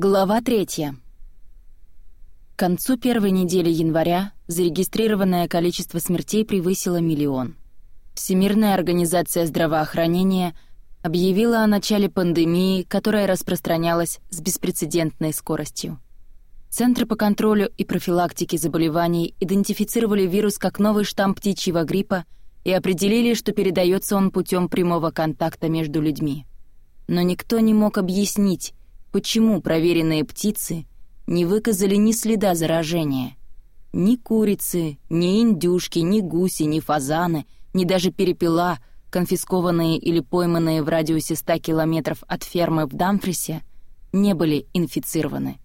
Глава 3. К концу первой недели января зарегистрированное количество смертей превысило миллион. Всемирная организация здравоохранения объявила о начале пандемии, которая распространялась с беспрецедентной скоростью. Центры по контролю и профилактике заболеваний идентифицировали вирус как новый штамм птичьего гриппа и определили, что передается он путем прямого контакта между людьми. Но никто не мог объяснить, почему проверенные птицы не выказали ни следа заражения. Ни курицы, ни индюшки, ни гуси, ни фазаны, ни даже перепела, конфискованные или пойманные в радиусе 100 километров от фермы в Дамфрисе, не были инфицированы.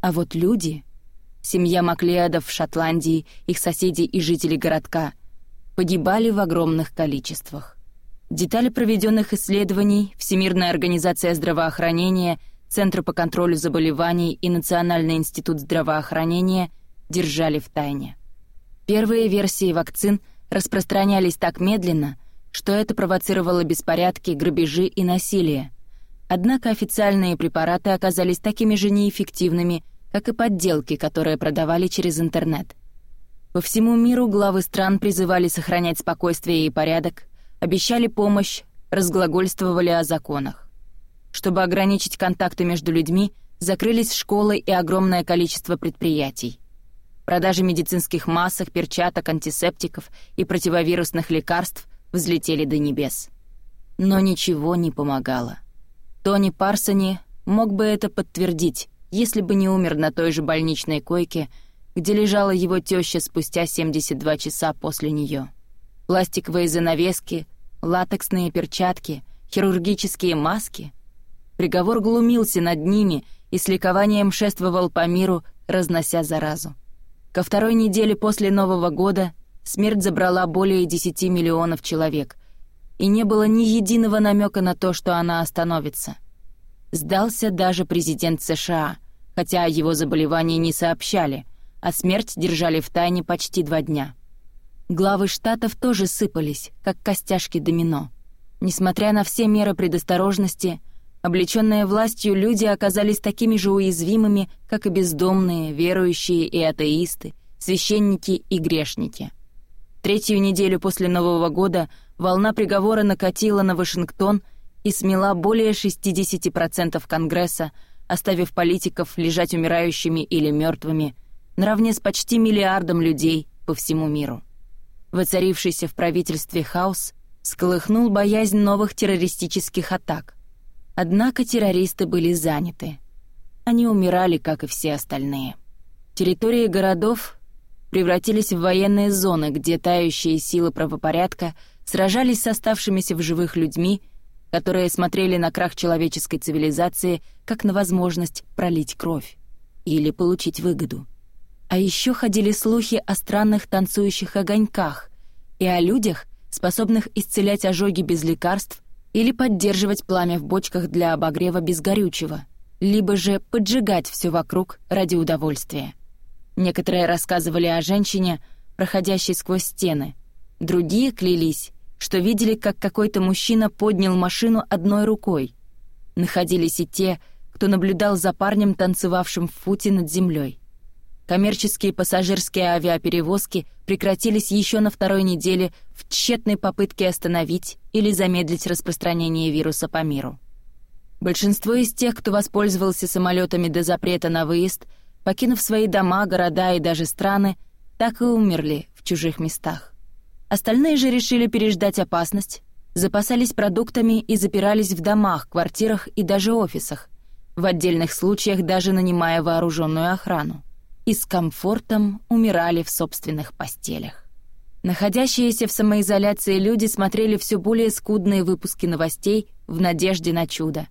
А вот люди, семья Маклеадов в Шотландии, их соседи и жители городка, погибали в огромных количествах. Детали проведенных исследований Всемирная организация здравоохранения Центры по контролю заболеваний и Национальный институт здравоохранения держали в тайне. Первые версии вакцин распространялись так медленно, что это провоцировало беспорядки, грабежи и насилие. Однако официальные препараты оказались такими же неэффективными, как и подделки, которые продавали через интернет. По всему миру главы стран призывали сохранять спокойствие и порядок, обещали помощь, разглагольствовали о законах чтобы ограничить контакты между людьми, закрылись школы и огромное количество предприятий. Продажи медицинских масок, перчаток, антисептиков и противовирусных лекарств взлетели до небес. Но ничего не помогало. Тони Парсони мог бы это подтвердить, если бы не умер на той же больничной койке, где лежала его теща спустя 72 часа после нее. Пластиковые занавески, латексные перчатки, хирургические маски — Приговор глумился над ними и с ликованием шествовал по миру, разнося заразу. Ко второй неделе после Нового года смерть забрала более 10 миллионов человек, и не было ни единого намека на то, что она остановится. Сдался даже президент США, хотя о его заболевании не сообщали, а смерть держали в тайне почти два дня. Главы штатов тоже сыпались, как костяшки домино. Несмотря на все меры предосторожности, Облеченные властью люди оказались такими же уязвимыми, как и бездомные, верующие и атеисты, священники и грешники. Третью неделю после Нового года волна приговора накатила на Вашингтон и смела более 60% Конгресса, оставив политиков лежать умирающими или мертвыми, наравне с почти миллиардом людей по всему миру. Воцарившийся в правительстве хаос сколыхнул боязнь новых террористических атак — Однако террористы были заняты. Они умирали, как и все остальные. Территории городов превратились в военные зоны, где тающие силы правопорядка сражались с оставшимися в живых людьми, которые смотрели на крах человеческой цивилизации как на возможность пролить кровь или получить выгоду. А еще ходили слухи о странных танцующих огоньках и о людях, способных исцелять ожоги без лекарств или поддерживать пламя в бочках для обогрева без горючего, либо же поджигать все вокруг ради удовольствия. Некоторые рассказывали о женщине, проходящей сквозь стены. Другие клялись, что видели, как какой-то мужчина поднял машину одной рукой. Находились и те, кто наблюдал за парнем, танцевавшим в футе над землей. Коммерческие пассажирские авиаперевозки прекратились еще на второй неделе в тщетной попытке остановить или замедлить распространение вируса по миру. Большинство из тех, кто воспользовался самолетами до запрета на выезд, покинув свои дома, города и даже страны, так и умерли в чужих местах. Остальные же решили переждать опасность, запасались продуктами и запирались в домах, квартирах и даже офисах, в отдельных случаях даже нанимая вооруженную охрану и с комфортом умирали в собственных постелях. Находящиеся в самоизоляции люди смотрели все более скудные выпуски новостей в надежде на чудо.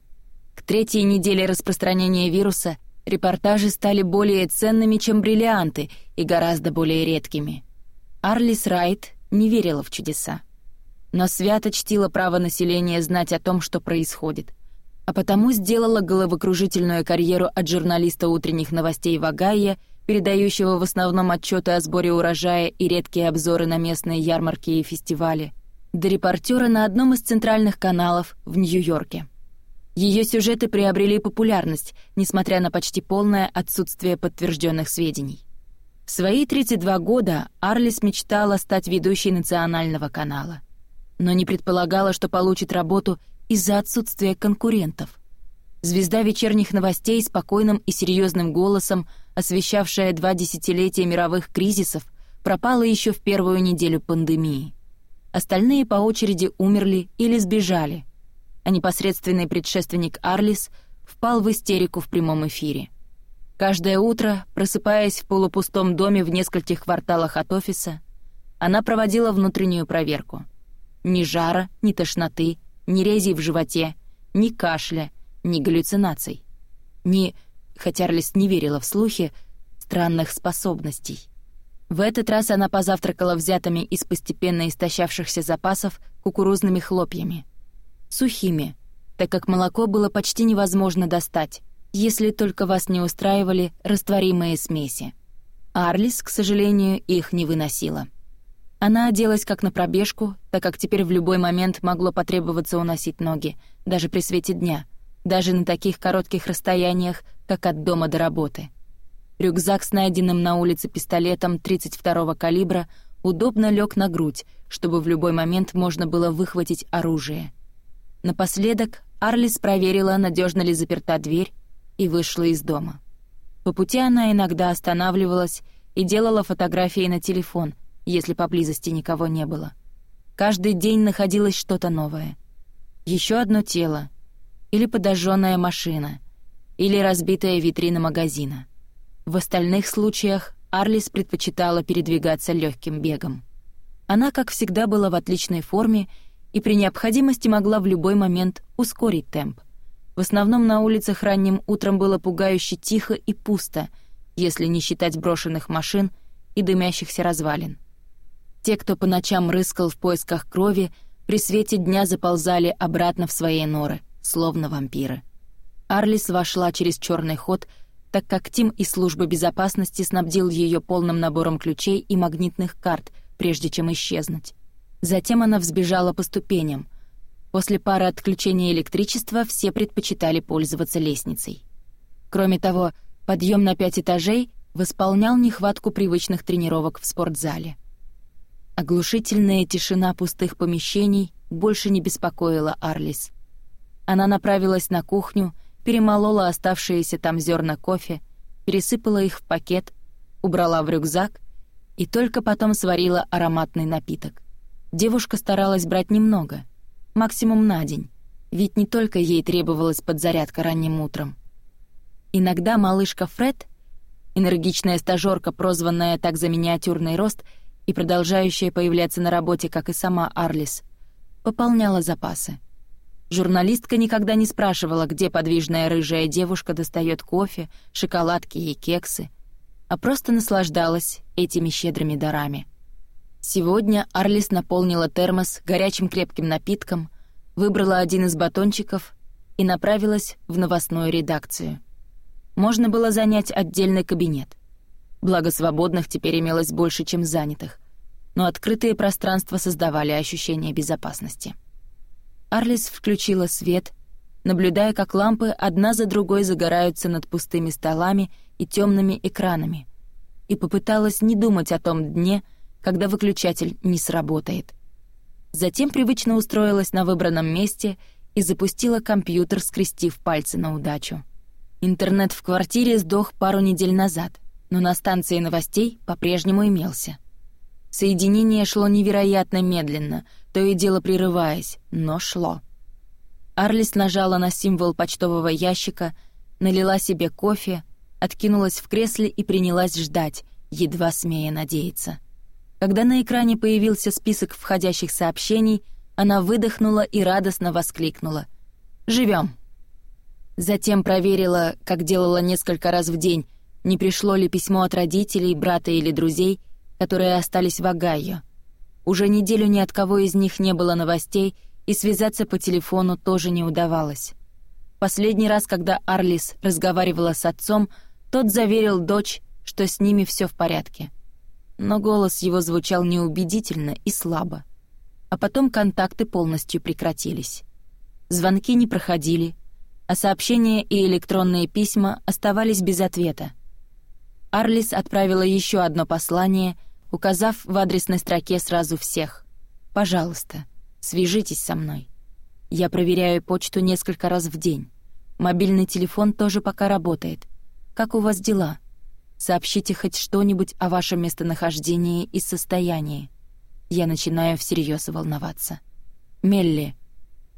К третьей неделе распространения вируса репортажи стали более ценными, чем бриллианты, и гораздо более редкими. Арлис Райт не верила в чудеса. Но свято чтила право населения знать о том, что происходит. А потому сделала головокружительную карьеру от журналиста утренних новостей в Огайо передающего в основном отчеты о сборе урожая и редкие обзоры на местные ярмарки и фестивали, до репортера на одном из центральных каналов в Нью-Йорке. Ее сюжеты приобрели популярность, несмотря на почти полное отсутствие подтвержденных сведений. В свои 32 года Арлис мечтала стать ведущей национального канала, но не предполагала, что получит работу из-за отсутствия конкурентов звезда вечерних новостей спокойным и серьезным голосом, освещавшая два десятилетия мировых кризисов, пропала еще в первую неделю пандемии. Остальные по очереди умерли или сбежали, а непосредственный предшественник Арлис впал в истерику в прямом эфире. Каждое утро, просыпаясь в полупустом доме в нескольких кварталах от офиса, она проводила внутреннюю проверку. Ни жара, ни тошноты, ни рези в животе, ни кашля — ни галлюцинаций, ни, хотя Арлис не верила в слухи, странных способностей. В этот раз она позавтракала взятыми из постепенно истощавшихся запасов кукурузными хлопьями. Сухими, так как молоко было почти невозможно достать, если только вас не устраивали растворимые смеси. Арлис, к сожалению, их не выносила. Она оделась как на пробежку, так как теперь в любой момент могло потребоваться уносить ноги, даже при свете дня даже на таких коротких расстояниях, как от дома до работы. Рюкзак с найденным на улице пистолетом 32-го калибра удобно лег на грудь, чтобы в любой момент можно было выхватить оружие. Напоследок Арлис проверила, надежно ли заперта дверь, и вышла из дома. По пути она иногда останавливалась и делала фотографии на телефон, если поблизости никого не было. Каждый день находилось что-то новое. Еще одно тело, или подожженная машина, или разбитая витрина магазина. В остальных случаях Арлис предпочитала передвигаться легким бегом. Она, как всегда, была в отличной форме и при необходимости могла в любой момент ускорить темп. В основном на улицах ранним утром было пугающе тихо и пусто, если не считать брошенных машин и дымящихся развалин. Те, кто по ночам рыскал в поисках крови, при свете дня заползали обратно в свои норы — словно вампиры. Арлис вошла через черный ход, так как Тим из службы безопасности снабдил ее полным набором ключей и магнитных карт, прежде чем исчезнуть. Затем она взбежала по ступеням. После пары отключения электричества все предпочитали пользоваться лестницей. Кроме того, подъем на пять этажей восполнял нехватку привычных тренировок в спортзале. Оглушительная тишина пустых помещений больше не беспокоила Арлис — она направилась на кухню, перемолола оставшиеся там зерна кофе, пересыпала их в пакет, убрала в рюкзак и только потом сварила ароматный напиток. Девушка старалась брать немного, максимум на день, ведь не только ей требовалась подзарядка ранним утром. Иногда малышка Фред, энергичная стажёрка, прозванная так за миниатюрный рост и продолжающая появляться на работе, как и сама Арлис, пополняла запасы — Журналистка никогда не спрашивала, где подвижная рыжая девушка достает кофе, шоколадки и кексы, а просто наслаждалась этими щедрыми дарами. Сегодня Арлис наполнила термос горячим крепким напитком, выбрала один из батончиков и направилась в новостную редакцию. Можно было занять отдельный кабинет. Благо свободных теперь имелось больше, чем занятых, но открытые пространства создавали ощущение безопасности. Арлис включила свет, наблюдая, как лампы одна за другой загораются над пустыми столами и темными экранами, и попыталась не думать о том дне, когда выключатель не сработает. Затем привычно устроилась на выбранном месте и запустила компьютер, скрестив пальцы на удачу. Интернет в квартире сдох пару недель назад, но на станции новостей по-прежнему имелся — Соединение шло невероятно медленно, то и дело прерываясь, но шло. Арлис нажала на символ почтового ящика, налила себе кофе, откинулась в кресле и принялась ждать, едва смея надеяться. Когда на экране появился список входящих сообщений, она выдохнула и радостно воскликнула. «Живём!» Затем проверила, как делала несколько раз в день, не пришло ли письмо от родителей, брата или друзей — которые остались в Огайо. Уже неделю ни от кого из них не было новостей, и связаться по телефону тоже не удавалось. Последний раз, когда Арлис разговаривала с отцом, тот заверил дочь, что с ними все в порядке. Но голос его звучал неубедительно и слабо. А потом контакты полностью прекратились. Звонки не проходили, а сообщения и электронные письма оставались без ответа. Арлис отправила еще одно послание — указав в адресной строке сразу всех. «Пожалуйста, свяжитесь со мной. Я проверяю почту несколько раз в день. Мобильный телефон тоже пока работает. Как у вас дела? Сообщите хоть что-нибудь о вашем местонахождении и состоянии». Я начинаю всерьез волноваться. «Мелли,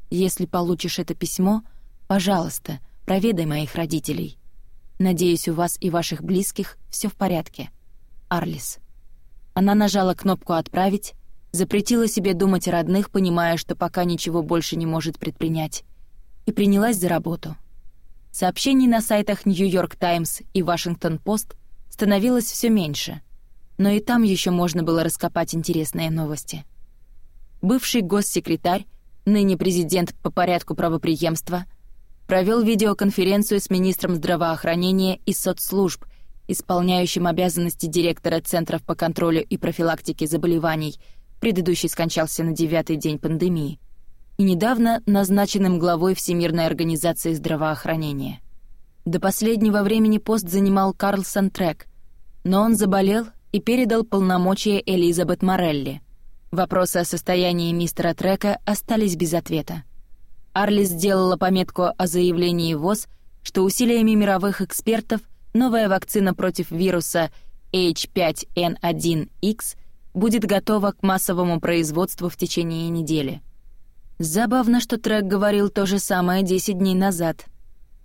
если получишь это письмо, пожалуйста, проведай моих родителей. Надеюсь, у вас и ваших близких все в порядке. Арлис». Она нажала кнопку «Отправить», запретила себе думать о родных, понимая, что пока ничего больше не может предпринять, и принялась за работу. Сообщений на сайтах «Нью-Йорк Таймс» и «Вашингтон Пост» становилось все меньше, но и там еще можно было раскопать интересные новости. Бывший госсекретарь, ныне президент по порядку правоприемства, провел видеоконференцию с министром здравоохранения и соцслужб, исполняющим обязанности директора Центров по контролю и профилактике заболеваний, предыдущий скончался на девятый день пандемии, и недавно назначенным главой Всемирной организации здравоохранения. До последнего времени пост занимал Карл Сантрек, но он заболел и передал полномочия Элизабет Морелли. Вопросы о состоянии мистера Трека остались без ответа. Арли сделала пометку о заявлении ВОЗ, что усилиями мировых экспертов новая вакцина против вируса H5N1X будет готова к массовому производству в течение недели. Забавно, что Трек говорил то же самое 10 дней назад.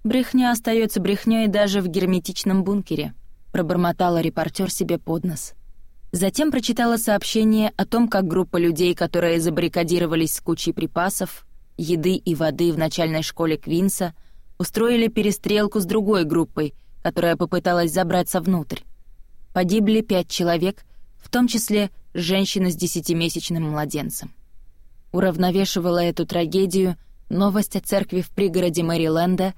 «Брехня остается брехней даже в герметичном бункере», — пробормотала репортер себе под нос. Затем прочитала сообщение о том, как группа людей, которые забаррикадировались с кучей припасов, еды и воды в начальной школе Квинса, устроили перестрелку с другой группой — которая попыталась забраться внутрь. Погибли пять человек, в том числе женщина с десятимесячным младенцем. Уравновешивала эту трагедию новость о церкви в пригороде Мэриленда,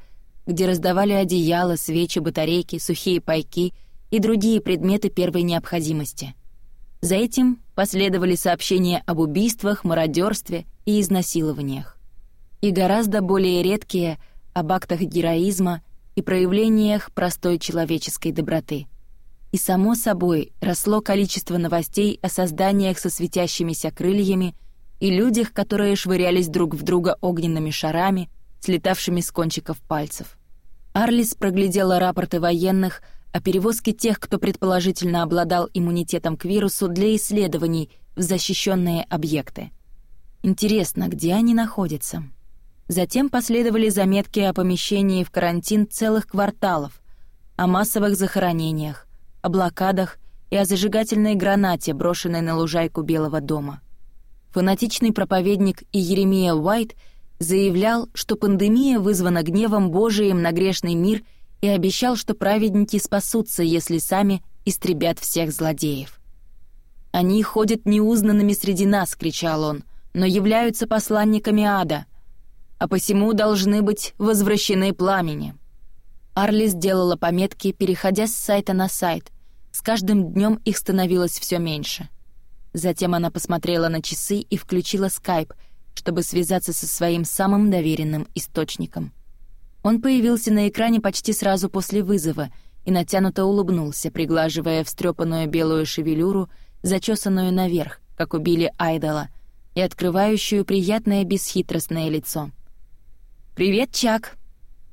где раздавали одеяла, свечи, батарейки, сухие пайки и другие предметы первой необходимости. За этим последовали сообщения об убийствах, мародерстве и изнасилованиях. И гораздо более редкие — об актах героизма и проявлениях простой человеческой доброты. И само собой росло количество новостей о созданиях со светящимися крыльями и людях, которые швырялись друг в друга огненными шарами, слетавшими с кончиков пальцев. Арлис проглядела рапорты военных о перевозке тех, кто предположительно обладал иммунитетом к вирусу для исследований в защищенные объекты. Интересно, где они находятся? Затем последовали заметки о помещении в карантин целых кварталов, о массовых захоронениях, о блокадах и о зажигательной гранате, брошенной на лужайку Белого дома. Фанатичный проповедник иеремия Уайт заявлял, что пандемия вызвана гневом Божиим на грешный мир и обещал, что праведники спасутся, если сами истребят всех злодеев. «Они ходят неузнанными среди нас», — кричал он, — «но являются посланниками ада», — а посему должны быть возвращены пламени. Арли сделала пометки, переходя с сайта на сайт. С каждым днем их становилось все меньше. Затем она посмотрела на часы и включила Skype, чтобы связаться со своим самым доверенным источником. Он появился на экране почти сразу после вызова и натянуто улыбнулся, приглаживая встрепанную белую шевелюру, зачесанную наверх, как убили Айдола, и открывающую приятное бесхитростное лицо — «Привет, Чак».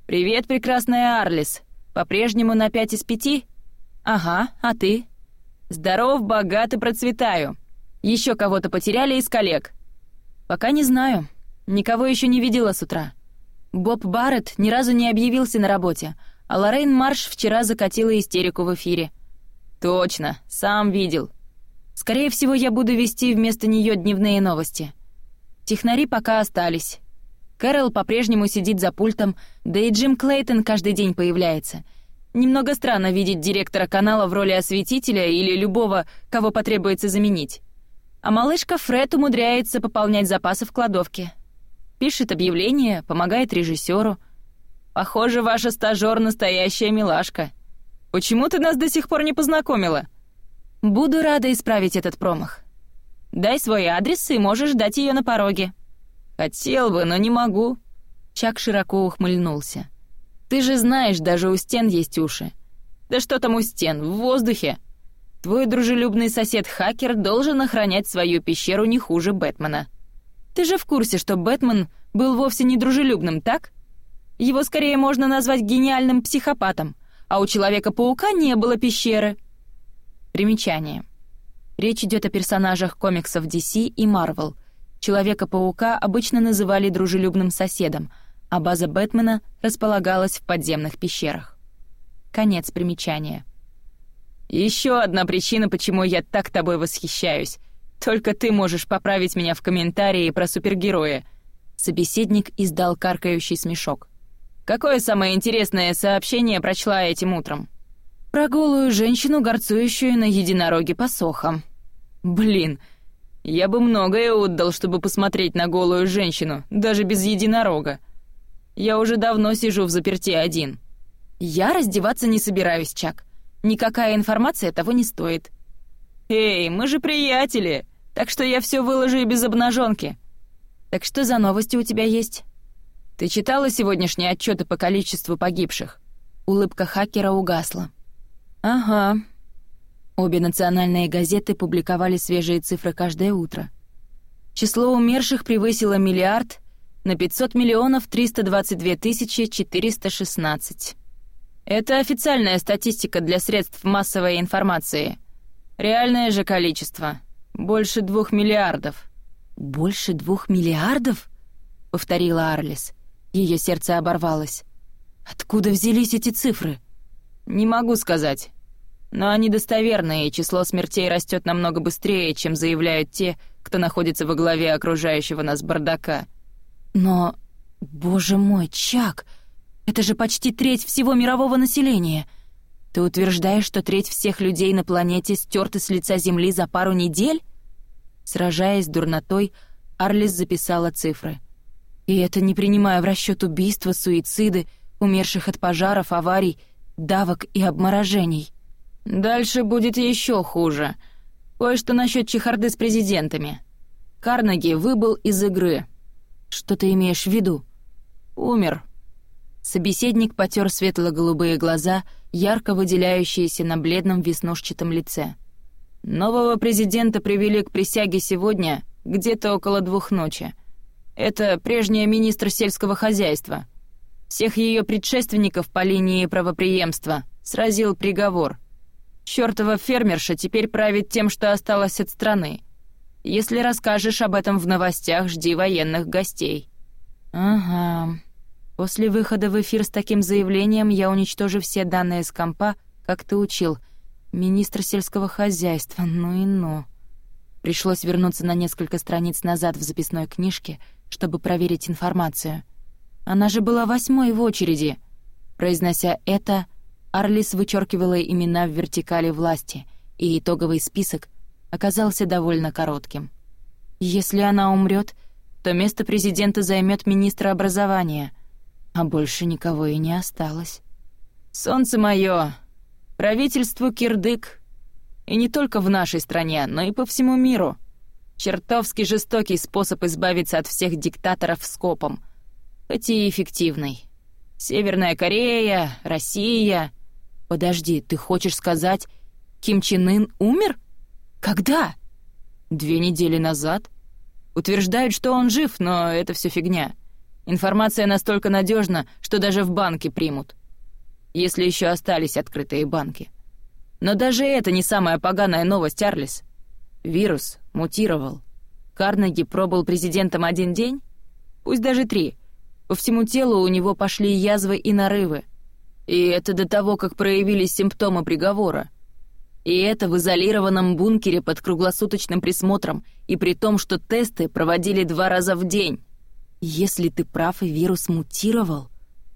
«Привет, прекрасная Арлис. По-прежнему на пять из пяти?» «Ага, а ты?» «Здоров, богат и процветаю. Еще кого-то потеряли из коллег?» «Пока не знаю. Никого еще не видела с утра. Боб Барретт ни разу не объявился на работе, а Лоррейн Марш вчера закатила истерику в эфире. «Точно, сам видел. Скорее всего, я буду вести вместо нее дневные новости. Технари пока остались. Кэрол по-прежнему сидит за пультом, да и Джим Клейтон каждый день появляется. Немного странно видеть директора канала в роли осветителя или любого, кого потребуется заменить. А малышка Фред умудряется пополнять запасы в кладовке. Пишет объявления, помогает режиссеру. «Похоже, ваша стажёр — настоящая милашка. Почему ты нас до сих пор не познакомила?» «Буду рада исправить этот промах. Дай свой адрес, и можешь дать ее на пороге», «Хотел бы, но не могу». Чак широко ухмыльнулся. «Ты же знаешь, даже у стен есть уши». «Да что там у стен, в воздухе!» «Твой дружелюбный сосед-хакер должен охранять свою пещеру не хуже Бэтмена». «Ты же в курсе, что Бэтмен был вовсе не дружелюбным, так? Его скорее можно назвать гениальным психопатом, а у Человека-паука не было пещеры». Примечание. Речь идет о персонажах комиксов DC и Marvel — Человека-паука обычно называли дружелюбным соседом, а база Бэтмена располагалась в подземных пещерах. Конец примечания. Еще одна причина, почему я так тобой восхищаюсь. Только ты можешь поправить меня в комментарии про супергероя». Собеседник издал каркающий смешок. «Какое самое интересное сообщение прочла этим утром?» «Про голую женщину, горцующую на единороге по сохам». «Блин, я бы многое отдал, чтобы посмотреть на голую женщину, даже без единорога. Я уже давно сижу в заперти один. Я раздеваться не собираюсь, Чак. Никакая информация того не стоит. Эй, мы же приятели, так что я все выложу и без обнаженки. Так что за новости у тебя есть? Ты читала сегодняшние отчеты по количеству погибших? Улыбка хакера угасла. Ага, Обе национальные газеты публиковали свежие цифры каждое утро. Число умерших превысило миллиард на 500 миллионов 322 416. Это официальная статистика для средств массовой информации. Реальное же количество — больше двух миллиардов. «Больше двух миллиардов?» — повторила Арлис. Ее сердце оборвалось. «Откуда взялись эти цифры?» «Не могу сказать. Но они достоверны, и число смертей растет намного быстрее, чем заявляют те, кто находится во главе окружающего нас бардака. Но... Боже мой, Чак! Это же почти треть всего мирового населения! Ты утверждаешь, что треть всех людей на планете стерты с лица Земли за пару недель? Сражаясь с дурнотой, Арлис записала цифры. И это не принимая в расчет убийства, суициды, умерших от пожаров, аварий, давок и обморожений. Дальше будет еще хуже. Кое-что насчет чехарды с президентами. Карнеги выбыл из игры. Что ты имеешь в виду? Умер. Собеседник потер светло-голубые глаза, ярко выделяющиеся на бледном веснушчатом лице. Нового президента привели к присяге сегодня где-то около двух ночи. Это прежняя министр сельского хозяйства. Всех ее предшественников по линии правоприемства сразил приговор — Чёртова фермерша теперь правит тем, что осталось от страны. Если расскажешь об этом в новостях, жди военных гостей». «Ага». После выхода в эфир с таким заявлением я уничтожу все данные с компа, как ты учил. Министр сельского хозяйства, ну и ну. Пришлось вернуться на несколько страниц назад в записной книжке, чтобы проверить информацию. Она же была восьмой в очереди. Произнося это, Арлис вычеркивала имена в вертикали власти, и итоговый список оказался довольно коротким. «Если она умрет, то место президента займет министр образования, а больше никого и не осталось». «Солнце мое! Правительству кирдык! И не только в нашей стране, но и по всему миру!» Чертовски жестокий способ избавиться от всех диктаторов скопом, хоть и эффективный. Северная Корея, Россия, «Подожди, ты хочешь сказать, Ким Чен Ын умер? Когда?» «Две недели назад. Утверждают, что он жив, но это все фигня. Информация настолько надежна, что даже в банке примут. Если еще остались открытые банки. Но даже это не самая поганая новость, Арлис. Вирус мутировал. Карнеги пробыл президентом один день? Пусть даже три. По всему телу у него пошли язвы и нарывы — и это до того, как проявились симптомы приговора. И это в изолированном бункере под круглосуточным присмотром, и при том, что тесты проводили два раза в день. Если ты прав и вирус мутировал,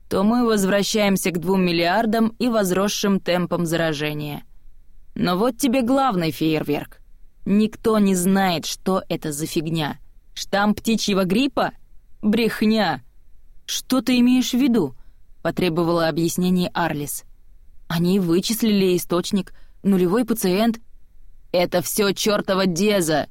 то мы возвращаемся к двум миллиардам и возросшим темпам заражения. Но вот тебе главный фейерверк. Никто не знает, что это за фигня. Штамм птичьего гриппа? Брехня. Что ты имеешь в виду? — потребовала объяснений Арлис. «Они вычислили источник, нулевой пациент». «Это все чёртова Деза!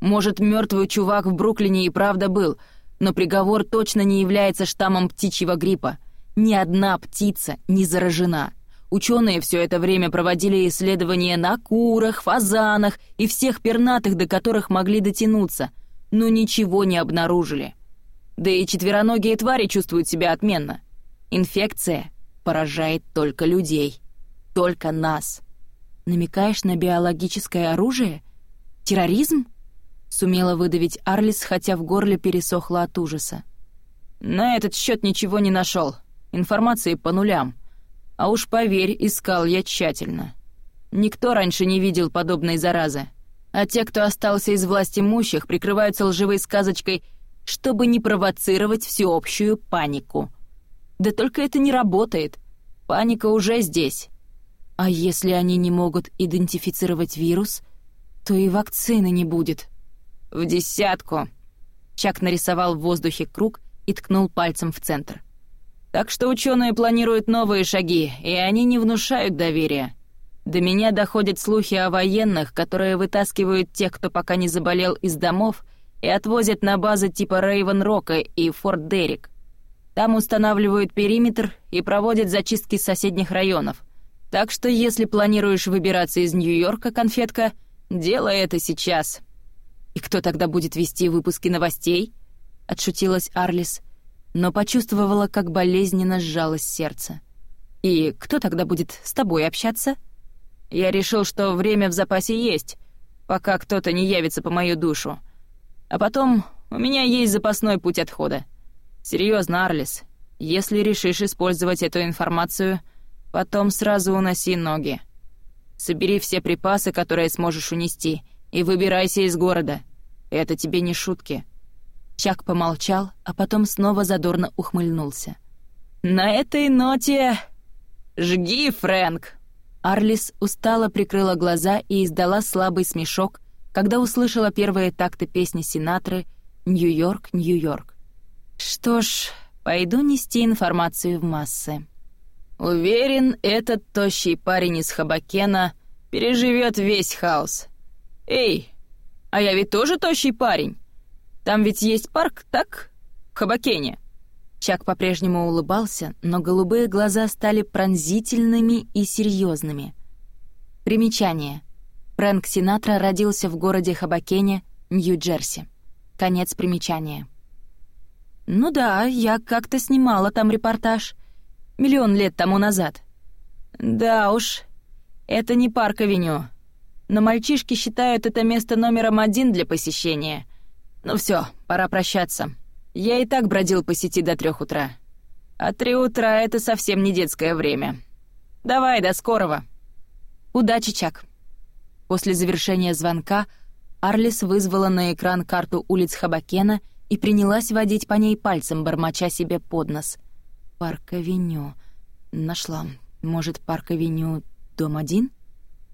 Может, мёртвый чувак в Бруклине и правда был, но приговор точно не является штаммом птичьего гриппа. Ни одна птица не заражена». Ученые все это время проводили исследования на курах, фазанах и всех пернатых, до которых могли дотянуться, но ничего не обнаружили. Да и четвероногие твари чувствуют себя отменно. Инфекция поражает только людей. Только нас. Намекаешь на биологическое оружие? Терроризм? Сумела выдавить Арлис, хотя в горле пересохло от ужаса. На этот счет ничего не нашел. Информации по нулям. А уж поверь, искал я тщательно. Никто раньше не видел подобной заразы. А те, кто остался из власть имущих, прикрываются лживой сказочкой, чтобы не провоцировать всеобщую панику — да только это не работает. Паника уже здесь. А если они не могут идентифицировать вирус, то и вакцины не будет. В десятку. Чак нарисовал в воздухе круг и ткнул пальцем в центр. Так что ученые планируют новые шаги, и они не внушают доверия. До меня доходят слухи о военных, которые вытаскивают тех, кто пока не заболел из домов, и отвозят на базы типа Рейвен Рока и Форт Деррик. Там устанавливают периметр и проводят зачистки соседних районов. Так что если планируешь выбираться из Нью-Йорка, конфетка, делай это сейчас. И кто тогда будет вести выпуски новостей? отшутилась Арлис, но почувствовала, как болезненно сжалось сердце. И кто тогда будет с тобой общаться? Я решил, что время в запасе есть, пока кто-то не явится по мою душу. А потом у меня есть запасной путь отхода. Серьезно, Арлис, если решишь использовать эту информацию, потом сразу уноси ноги. Собери все припасы, которые сможешь унести, и выбирайся из города. Это тебе не шутки». Чак помолчал, а потом снова задорно ухмыльнулся. «На этой ноте... Жги, Фрэнк!» Арлис устало прикрыла глаза и издала слабый смешок, когда услышала первые такты песни Синатры «Нью-Йорк, Нью-Йорк». Что ж, пойду нести информацию в массы. Уверен, этот тощий парень из Хабакена переживет весь хаос. Эй, а я ведь тоже тощий парень. Там ведь есть парк, так? В Хабакене. Чак по-прежнему улыбался, но голубые глаза стали пронзительными и серьезными. Примечание. Фрэнк Синатра родился в городе Хабакене, Нью-Джерси. Конец примечания. Ну да, я как-то снимала там репортаж. Миллион лет тому назад. Да уж, это не парк-авеню. Но мальчишки считают это место номером один для посещения. Ну все, пора прощаться. Я и так бродил по сети до трех утра. А три утра — это совсем не детское время. Давай, до скорого. Удачи, Чак. После завершения звонка Арлис вызвала на экран карту улиц Хабакена — и принялась водить по ней пальцем, бормоча себе под нос. «Парк-авеню. Нашла. Может, парк-авеню дом один?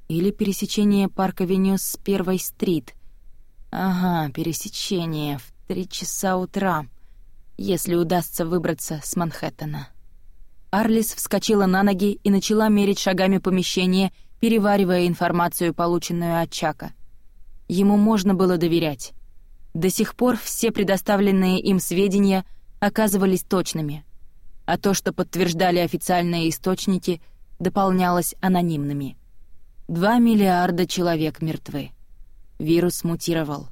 Или пересечение парк-авеню с первой стрит? Ага, пересечение. В три часа утра. Если удастся выбраться с Манхэттена». Арлис вскочила на ноги и начала мерить шагами помещение, переваривая информацию, полученную от Чака. Ему можно было доверять. До сих пор все предоставленные им сведения оказывались точными, а то, что подтверждали официальные источники, дополнялось анонимными. 2 миллиарда человек мертвы. Вирус мутировал.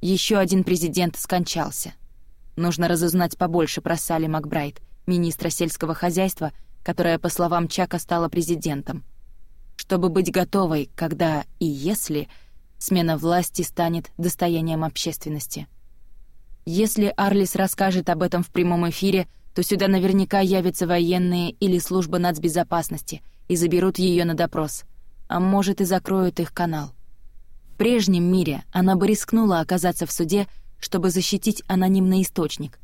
Еще один президент скончался. Нужно разузнать побольше про Салли Макбрайт, министра сельского хозяйства, которая, по словам Чака, стала президентом. Чтобы быть готовой, когда и если смена власти станет достоянием общественности. Если Арлис расскажет об этом в прямом эфире, то сюда наверняка явятся военные или служба нацбезопасности и заберут ее на допрос, а может и закроют их канал. В прежнем мире она бы рискнула оказаться в суде, чтобы защитить анонимный источник.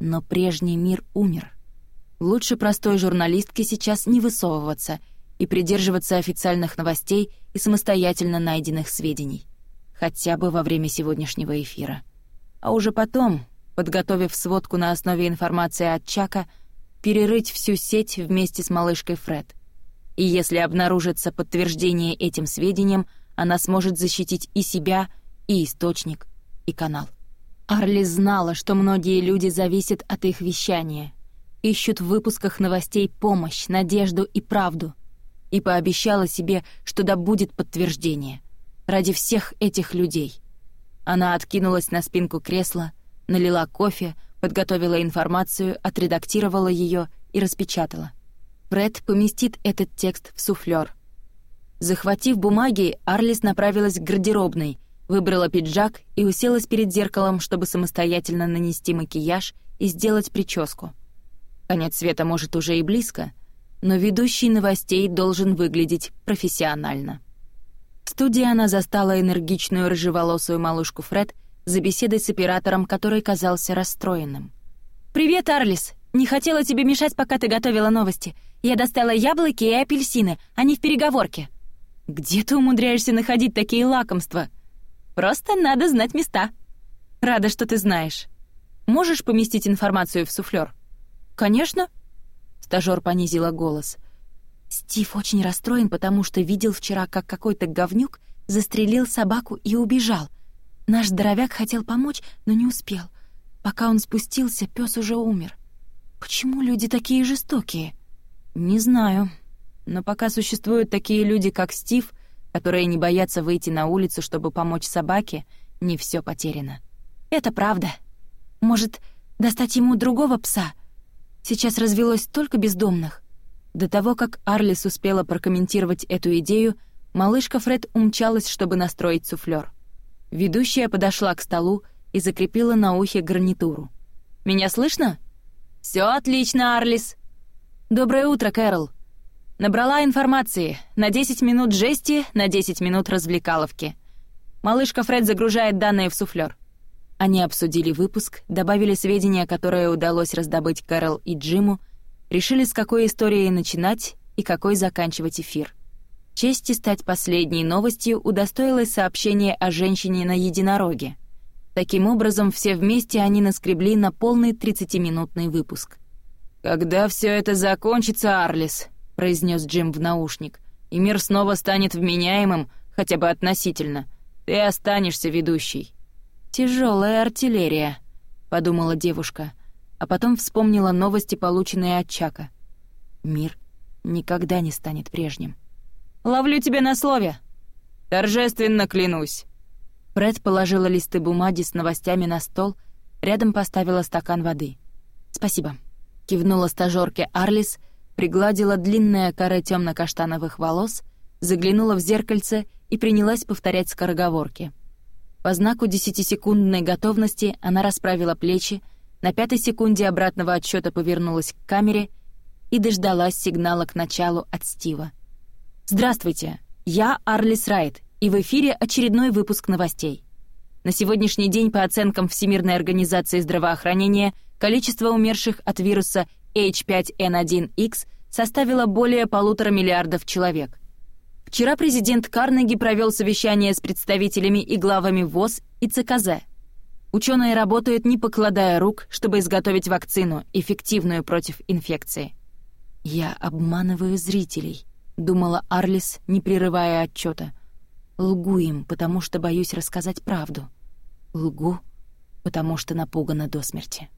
Но прежний мир умер. Лучше простой журналистке сейчас не высовываться и придерживаться официальных новостей и самостоятельно найденных сведений. Хотя бы во время сегодняшнего эфира. А уже потом, подготовив сводку на основе информации от Чака, перерыть всю сеть вместе с малышкой Фред. И если обнаружится подтверждение этим сведениям, она сможет защитить и себя, и источник, и канал. Арли знала, что многие люди зависят от их вещания. Ищут в выпусках новостей помощь, надежду и правду и пообещала себе, что да будет подтверждение. Ради всех этих людей. Она откинулась на спинку кресла, налила кофе, подготовила информацию, отредактировала ее и распечатала. Брэд поместит этот текст в суфлер. Захватив бумаги, Арлис направилась к гардеробной, выбрала пиджак и уселась перед зеркалом, чтобы самостоятельно нанести макияж и сделать прическу. Конец света может уже и близко — но ведущий новостей должен выглядеть профессионально. В студии она застала энергичную рыжеволосую малышку Фред за беседой с оператором, который казался расстроенным. «Привет, Арлис! Не хотела тебе мешать, пока ты готовила новости. Я достала яблоки и апельсины, они в переговорке». «Где ты умудряешься находить такие лакомства?» «Просто надо знать места». «Рада, что ты знаешь. Можешь поместить информацию в суфлер? «Конечно», Стажёр понизила голос. «Стив очень расстроен, потому что видел вчера, как какой-то говнюк застрелил собаку и убежал. Наш здоровяк хотел помочь, но не успел. Пока он спустился, пёс уже умер. Почему люди такие жестокие?» «Не знаю. Но пока существуют такие люди, как Стив, которые не боятся выйти на улицу, чтобы помочь собаке, не все потеряно». «Это правда. Может, достать ему другого пса?» сейчас развелось только бездомных. До того, как Арлис успела прокомментировать эту идею, малышка Фред умчалась, чтобы настроить суфлер. Ведущая подошла к столу и закрепила на ухе гарнитуру. «Меня слышно?» «Все отлично, Арлис!» «Доброе утро, Кэрол!» Набрала информации. На 10 минут жести, на 10 минут развлекаловки. Малышка Фред загружает данные в суфлер. Они обсудили выпуск, добавили сведения, которые удалось раздобыть Кэрол и Джиму, решили, с какой историей начинать и какой заканчивать эфир. Чести стать последней новостью удостоилось сообщение о женщине на единороге. Таким образом, все вместе они наскребли на полный 30-минутный выпуск. «Когда все это закончится, Арлис», — произнес Джим в наушник, «и мир снова станет вменяемым, хотя бы относительно. Ты останешься ведущей». «Тяжёлая артиллерия», — подумала девушка, а потом вспомнила новости, полученные от Чака. «Мир никогда не станет прежним». «Ловлю тебя на слове!» «Торжественно клянусь!» Брэд положила листы бумаги с новостями на стол, рядом поставила стакан воды. «Спасибо», — кивнула стажёрке Арлис, пригладила длинное каре темно каштановых волос, заглянула в зеркальце и принялась повторять скороговорки — по знаку десятисекундной готовности она расправила плечи, на пятой секунде обратного отсчета повернулась к камере и дождалась сигнала к началу от Стива. «Здравствуйте, я Арлис Райт, и в эфире очередной выпуск новостей. На сегодняшний день, по оценкам Всемирной организации здравоохранения, количество умерших от вируса H5N1X составило более полутора миллиардов человек. Вчера президент Карнеги провел совещание с представителями и главами ВОЗ и ЦКЗ. Ученые работают, не покладая рук, чтобы изготовить вакцину, эффективную против инфекции. «Я обманываю зрителей», — думала Арлис, не прерывая отчета. «Лгу им, потому что боюсь рассказать правду. Лгу, потому что напугана до смерти».